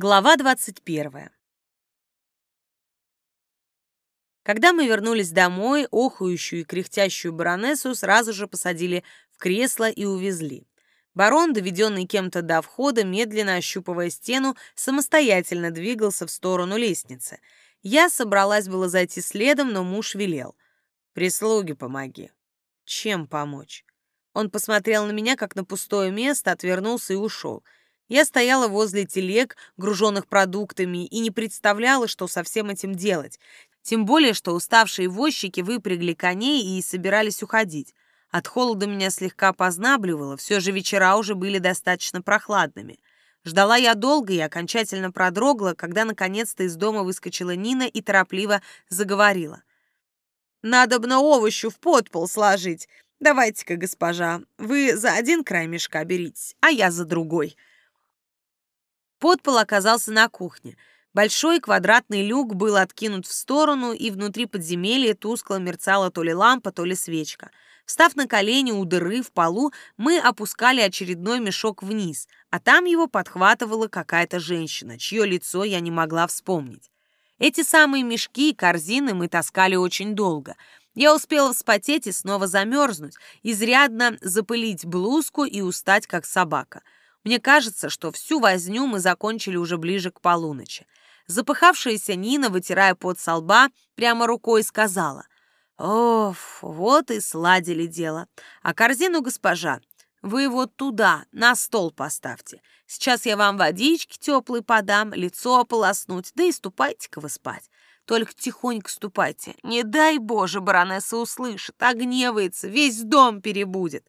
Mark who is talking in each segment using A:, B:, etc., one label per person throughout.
A: Глава 21. Когда мы вернулись домой, охующую и кряхтящую баронессу сразу же посадили в кресло и увезли. Барон, доведенный кем-то до входа, медленно ощупывая стену, самостоятельно двигался в сторону лестницы. Я собралась было зайти следом, но муж велел. «Прислуги помоги». «Чем помочь?» Он посмотрел на меня, как на пустое место, отвернулся и ушел — я стояла возле телег, груженных продуктами, и не представляла, что со всем этим делать. Тем более, что уставшие возчики выпрягли коней и собирались уходить. От холода меня слегка познабливало, все же вечера уже были достаточно прохладными. Ждала я долго и окончательно продрогла, когда наконец-то из дома выскочила Нина и торопливо заговорила. «Надо бы на овощу в подпол сложить. Давайте-ка, госпожа, вы за один край мешка беритесь, а я за другой». Подпол оказался на кухне. Большой квадратный люк был откинут в сторону, и внутри подземелья тускло мерцала то ли лампа, то ли свечка. Встав на колени у дыры в полу, мы опускали очередной мешок вниз, а там его подхватывала какая-то женщина, чье лицо я не могла вспомнить. Эти самые мешки и корзины мы таскали очень долго. Я успела вспотеть и снова замерзнуть, изрядно запылить блузку и устать, как собака — мне кажется, что всю возню мы закончили уже ближе к полуночи. Запыхавшаяся Нина, вытирая пот со лба, прямо рукой сказала. «Оф, вот и сладили дело. А корзину, госпожа, вы вот туда, на стол поставьте. Сейчас я вам водички теплой подам, лицо ополоснуть, да и ступайте-ка вы спать. Только тихонько ступайте. Не дай Боже, баронесса услышит, огневается, весь дом перебудет».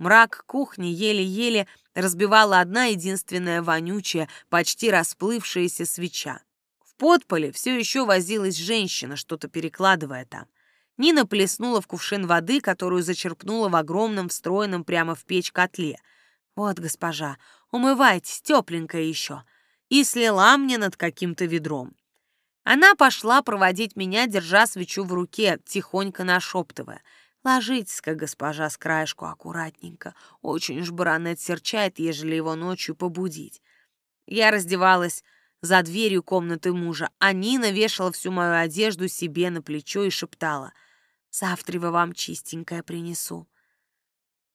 A: Мрак кухни еле-еле разбивала одна единственная вонючая, почти расплывшаяся свеча. В подполе все еще возилась женщина, что-то перекладывая там. Нина плеснула в кувшин воды, которую зачерпнула в огромном встроенном прямо в печь котле. «Вот, госпожа, умывайтесь, тепленькая еще!» И слила мне над каким-то ведром. Она пошла проводить меня, держа свечу в руке, тихонько нашептывая — Ложитесь-ка, госпожа, с краешку аккуратненько. Очень уж баронет серчает, ежели его ночью побудить. Я раздевалась за дверью комнаты мужа, а Нина вешала всю мою одежду себе на плечо и шептала. «Завтра я вам чистенькое принесу».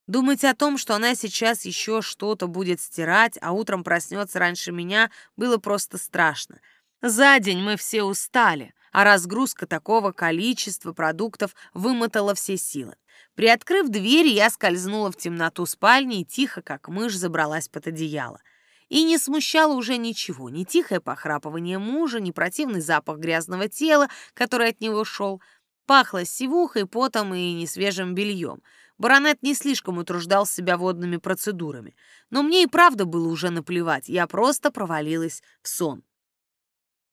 A: Думать о том, что она сейчас еще что-то будет стирать, а утром проснется раньше меня, было просто страшно. За день мы все устали а разгрузка такого количества продуктов вымотала все силы. Приоткрыв дверь, я скользнула в темноту спальни и тихо, как мышь, забралась под одеяло. И не смущало уже ничего, ни тихое похрапывание мужа, ни противный запах грязного тела, который от него шел. Пахло сивухой, потом и несвежим бельем. Баронет не слишком утруждал себя водными процедурами. Но мне и правда было уже наплевать, я просто провалилась в сон.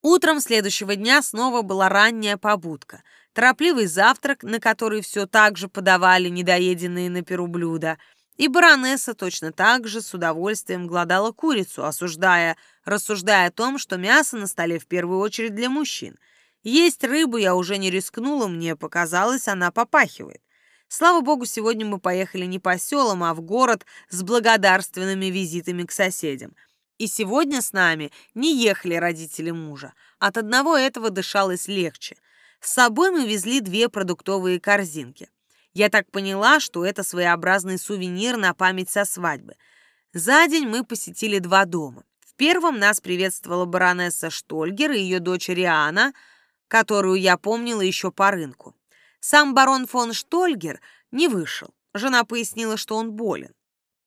A: Утром следующего дня снова была ранняя побудка. Торопливый завтрак, на который все так же подавали недоеденные на перу блюда. И баронесса точно так же с удовольствием гладала курицу, осуждая, рассуждая о том, что мясо на столе в первую очередь для мужчин. Есть рыбу я уже не рискнула, мне показалось, она попахивает. Слава богу, сегодня мы поехали не по селам, а в город с благодарственными визитами к соседям — и сегодня с нами не ехали родители мужа. От одного этого дышалось легче. С собой мы везли две продуктовые корзинки. Я так поняла, что это своеобразный сувенир на память со свадьбы. За день мы посетили два дома. В первом нас приветствовала баронесса Штольгер и ее дочь Риана, которую я помнила еще по рынку. Сам барон фон Штольгер не вышел. Жена пояснила, что он болен.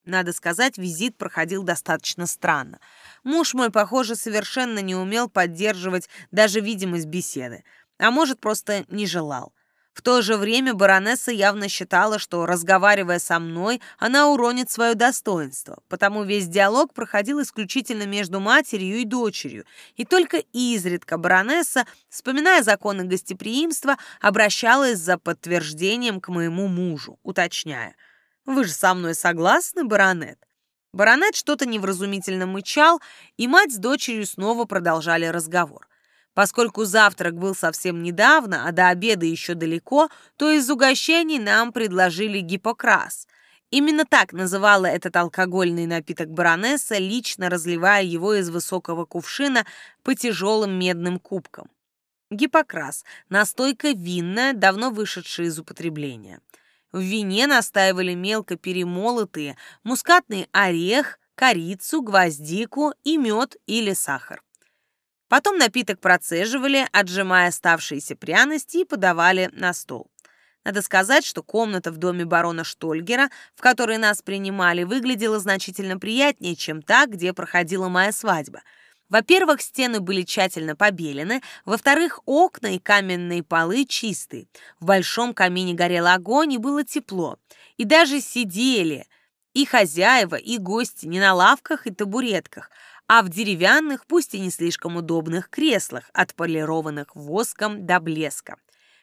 A: Надо сказать, визит проходил достаточно странно. Муж мой, похоже, совершенно не умел поддерживать даже видимость беседы, а может, просто не желал. В то же время баронесса явно считала, что, разговаривая со мной, она уронит свое достоинство, потому весь диалог проходил исключительно между матерью и дочерью, и только изредка баронесса, вспоминая законы гостеприимства, обращалась за подтверждением к моему мужу, уточняя – вы же со мной согласны, баронет?» Баронет что-то невразумительно мычал, и мать с дочерью снова продолжали разговор. Поскольку завтрак был совсем недавно, а до обеда еще далеко, то из угощений нам предложили гипокрас. Именно так называла этот алкогольный напиток баронесса, лично разливая его из высокого кувшина по тяжелым медным кубкам. Гипокрас – настойка винная, давно вышедшая из употребления. В вине настаивали мелко перемолотые мускатный орех, корицу, гвоздику и мед или сахар. Потом напиток процеживали, отжимая оставшиеся пряности и подавали на стол. Надо сказать, что комната в доме барона Штольгера, в которой нас принимали, выглядела значительно приятнее, чем та, где проходила моя свадьба. Во-первых, стены были тщательно побелены, во-вторых, окна и каменные полы чистые. В большом камине горел огонь, и было тепло. И даже сидели и хозяева, и гости не на лавках и табуретках, а в деревянных, пусть и не слишком удобных креслах, отполированных воском до блеска.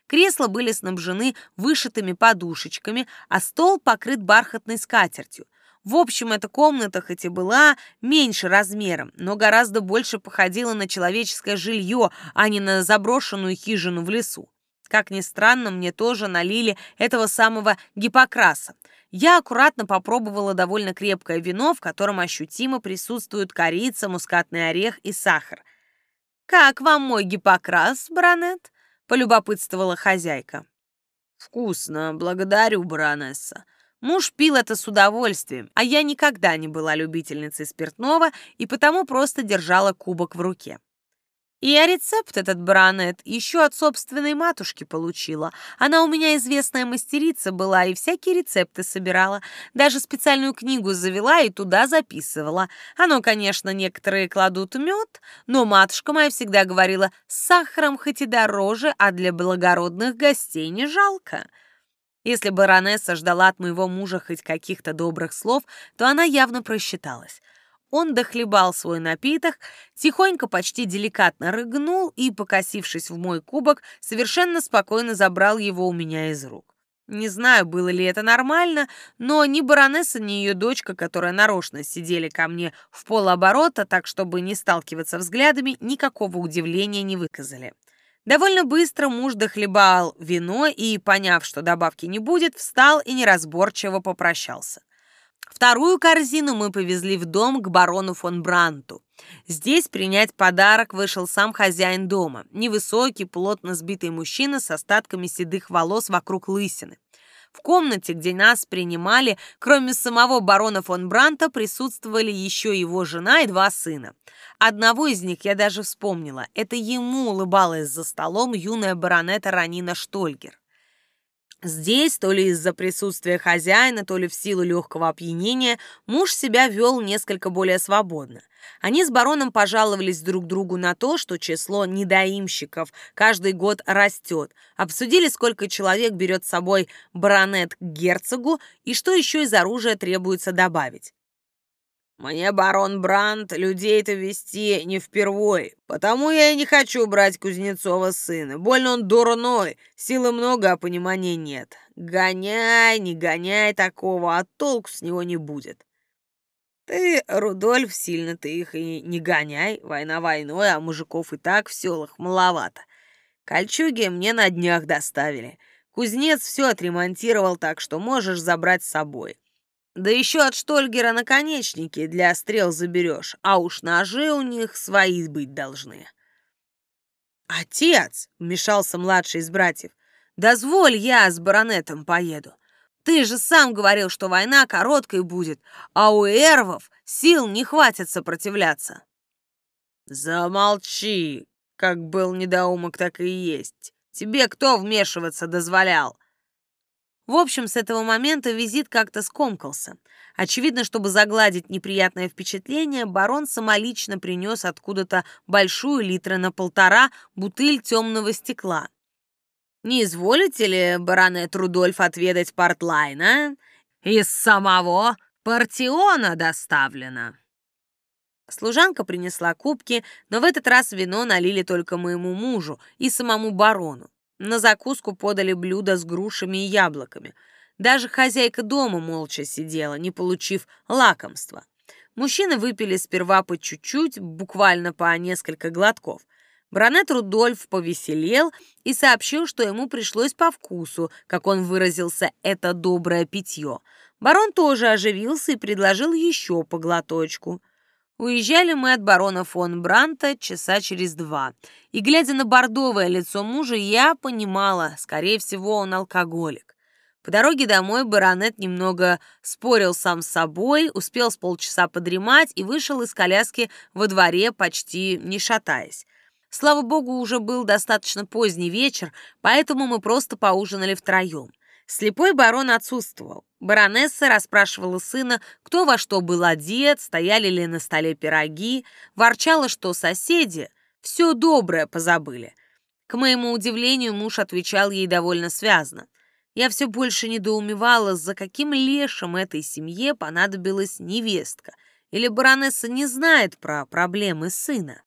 A: Кресла были снабжены вышитыми подушечками, а стол покрыт бархатной скатертью. В общем, эта комната хоть и была меньше размером, но гораздо больше походила на человеческое жилье, а не на заброшенную хижину в лесу. Как ни странно, мне тоже налили этого самого гипокраса. Я аккуратно попробовала довольно крепкое вино, в котором ощутимо присутствуют корица, мускатный орех и сахар. «Как вам мой гипокрас, баронет?» полюбопытствовала хозяйка. «Вкусно, благодарю, баронесса». Муж пил это с удовольствием, а я никогда не была любительницей спиртного и потому просто держала кубок в руке. И я рецепт этот баронет еще от собственной матушки получила. Она у меня известная мастерица была и всякие рецепты собирала. Даже специальную книгу завела и туда записывала. Оно, конечно, некоторые кладут мед, но матушка моя всегда говорила, с сахаром хоть и дороже, а для благородных гостей не жалко. Если баронесса ждала от моего мужа хоть каких-то добрых слов, то она явно просчиталась. Он дохлебал свой напиток, тихонько, почти деликатно рыгнул и, покосившись в мой кубок, совершенно спокойно забрал его у меня из рук. Не знаю, было ли это нормально, но ни баронесса, ни ее дочка, которая нарочно сидели ко мне в полоборота, так чтобы не сталкиваться взглядами, никакого удивления не выказали. Довольно быстро муж дохлебал вино и, поняв, что добавки не будет, встал и неразборчиво попрощался. Вторую корзину мы повезли в дом к барону фон Бранту. Здесь принять подарок вышел сам хозяин дома, невысокий, плотно сбитый мужчина с остатками седых волос вокруг лысины. В комнате, где нас принимали, кроме самого барона фон Бранта, присутствовали еще его жена и два сына. Одного из них я даже вспомнила. Это ему улыбалась за столом юная баронета Ранина Штольгер. Здесь, то ли из-за присутствия хозяина, то ли в силу легкого опьянения, муж себя вел несколько более свободно. Они с бароном пожаловались друг другу на то, что число недоимщиков каждый год растет, обсудили, сколько человек берет с собой баронет к герцогу и что еще из оружия требуется добавить. Мне барон Брандт людей-то вести не впервой, потому я и не хочу брать Кузнецова сына. Больно он дурной, силы много, а понимания нет. Гоняй, не гоняй такого, а толку с него не будет. Ты, Рудольф, сильно ты их и не гоняй. Война войной, а мужиков и так в селах маловато. Кольчуги мне на днях доставили. Кузнец все отремонтировал так, что можешь забрать с собой. Да еще от Штольгера наконечники для стрел заберешь, а уж ножи у них свои быть должны. «Отец!» — вмешался младший из братьев. «Дозволь я с баронетом поеду. Ты же сам говорил, что война короткой будет, а у эрвов сил не хватит сопротивляться». «Замолчи, как был недоумок, так и есть. Тебе кто вмешиваться дозволял?» В общем, с этого момента визит как-то скомкался. Очевидно, чтобы загладить неприятное впечатление, барон самолично принес откуда-то большую литра на полтора бутыль темного стекла. «Не изволите ли, баронет Рудольф, отведать портлайна? Из самого Партиона доставлено». Служанка принесла кубки, но в этот раз вино налили только моему мужу и самому барону. На закуску подали блюдо с грушами и яблоками. Даже хозяйка дома молча сидела, не получив лакомства. Мужчины выпили сперва по чуть-чуть, буквально по несколько глотков. Бранет Рудольф повеселел и сообщил, что ему пришлось по вкусу, как он выразился, это доброе питье. Барон тоже оживился и предложил еще по глоточку. Уезжали мы от барона фон Бранта часа через два. И, глядя на бордовое лицо мужа, я понимала, скорее всего, он алкоголик. По дороге домой баронет немного спорил сам с собой, успел с полчаса подремать и вышел из коляски во дворе, почти не шатаясь. Слава богу, уже был достаточно поздний вечер, поэтому мы просто поужинали втроем. Слепой барон отсутствовал. Баронесса расспрашивала сына, кто во что был одет, стояли ли на столе пироги, ворчала, что соседи все доброе позабыли. К моему удивлению, муж отвечал ей довольно связно. Я все больше недоумевала, за каким лешим этой семье понадобилась невестка, или баронесса не знает про проблемы сына.